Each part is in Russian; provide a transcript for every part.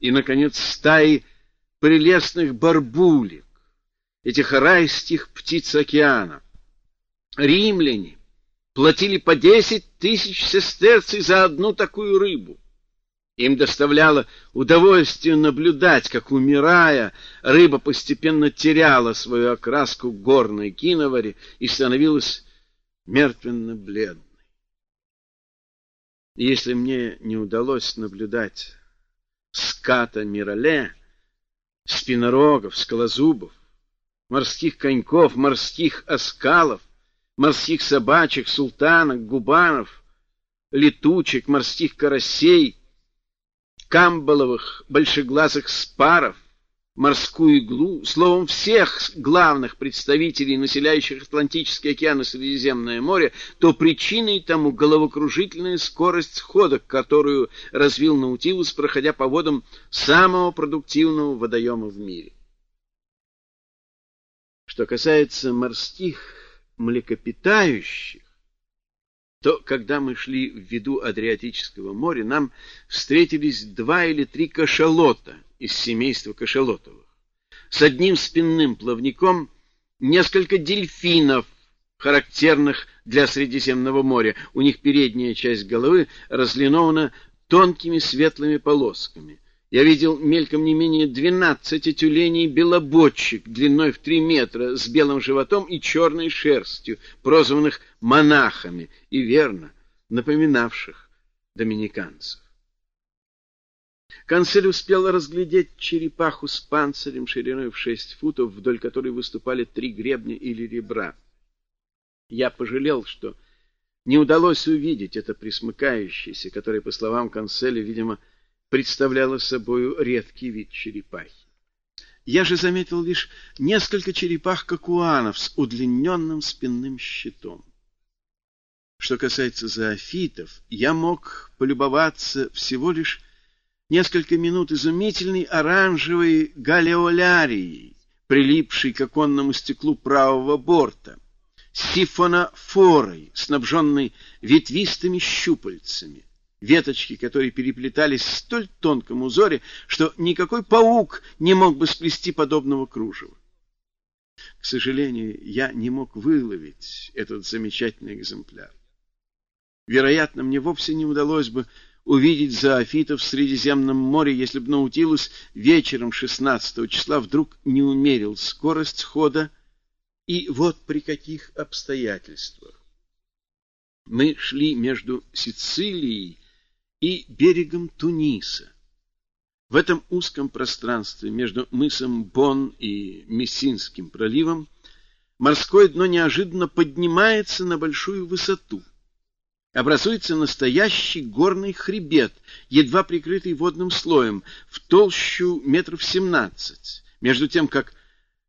и, наконец, стаи прелестных барбулек, этих райских птиц океана. Римляне платили по десять тысяч сестерций за одну такую рыбу. Им доставляло удовольствие наблюдать, как, умирая, рыба постепенно теряла свою окраску горной киновари и становилась мертвенно-бледной. Если мне не удалось наблюдать ската Мирале, спинорогов, скалозубов, морских коньков, морских оскалов, морских собачек, султанок, губанов, летучек, морских карасей, камбаловых большеглазых спаров, морскую иглу, словом, всех главных представителей, населяющих Атлантический океан и Средиземное море, то причиной тому головокружительная скорость хода, которую развил Наутилус, проходя по водам самого продуктивного водоема в мире. Что касается морских млекопитающих, то, когда мы шли в виду Адриатического моря, нам встретились два или три кашалота из семейства кашалотовых. С одним спинным плавником несколько дельфинов, характерных для Средиземного моря. У них передняя часть головы разлинована тонкими светлыми полосками. Я видел мельком не менее двенадцати тюленей-белобочек длиной в три метра с белым животом и черной шерстью, прозванных монахами, и верно, напоминавших доминиканцев. Канцель успел разглядеть черепаху с панцирем шириной в шесть футов, вдоль которой выступали три гребня или ребра. Я пожалел, что не удалось увидеть это присмыкающееся, которое, по словам Канцеля, видимо, представляла собою редкий вид черепахи. Я же заметил лишь несколько черепах-кокуанов с удлиненным спинным щитом. Что касается зоофитов, я мог полюбоваться всего лишь несколько минут изумительной оранжевой галеолярией, прилипшей к оконному стеклу правого борта, сифонофорой, снабженной ветвистыми щупальцами, веточки которые переплетались в столь тонком узоре, что никакой паук не мог бы сплести подобного кружева. К сожалению, я не мог выловить этот замечательный экземпляр. Вероятно, мне вовсе не удалось бы увидеть зоофитов в Средиземном море, если бы Наутилус вечером 16 числа вдруг не умерил скорость хода, и вот при каких обстоятельствах. Мы шли между Сицилией и берегом Туниса. В этом узком пространстве между мысом Бон и Мессинским проливом морское дно неожиданно поднимается на большую высоту. Образуется настоящий горный хребет, едва прикрытый водным слоем, в толщу метров семнадцать, между тем как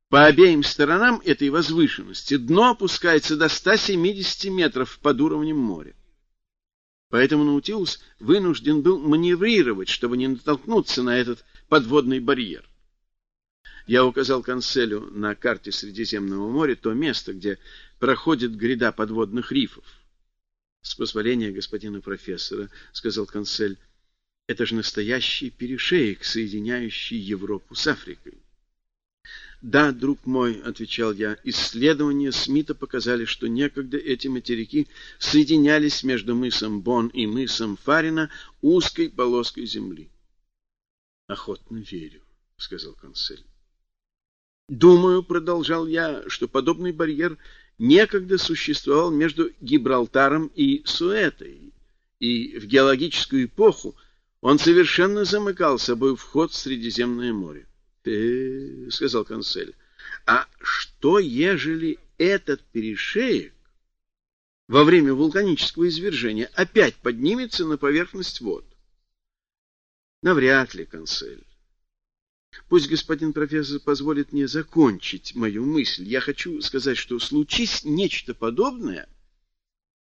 по обеим сторонам этой возвышенности дно опускается до 170 метров под уровнем моря. Поэтому Наутилус вынужден был маневрировать, чтобы не натолкнуться на этот подводный барьер. Я указал Канцелю на карте Средиземного моря то место, где проходит гряда подводных рифов. — С позволения господина профессора, — сказал Канцель, — это же настоящий перешеек, соединяющий Европу с Африкой. Да, друг мой, отвечал я, исследования Смита показали, что некогда эти материки соединялись между мысом Бон и мысом Фарина узкой полоской земли. Охотно верю, сказал консель. Думаю, продолжал я, что подобный барьер некогда существовал между Гибралтаром и Суэтой, и в геологическую эпоху он совершенно замыкал собой вход в Средиземное море. Сказал консель, — а что, ежели этот перешеек во время вулканического извержения опять поднимется на поверхность вод? — Навряд ли, консель. Пусть господин профессор позволит мне закончить мою мысль. Я хочу сказать, что случись нечто подобное,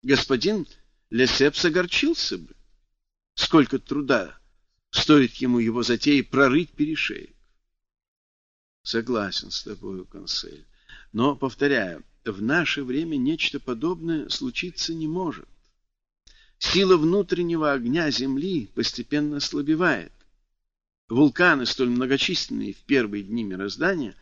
господин Лесепс огорчился бы. Сколько труда стоит ему его затеи прорыть перешеек. Согласен с тобой, консель. Но, повторяю, в наше время нечто подобное случиться не может. Сила внутреннего огня Земли постепенно ослабевает. Вулканы, столь многочисленные в первые дни мироздания,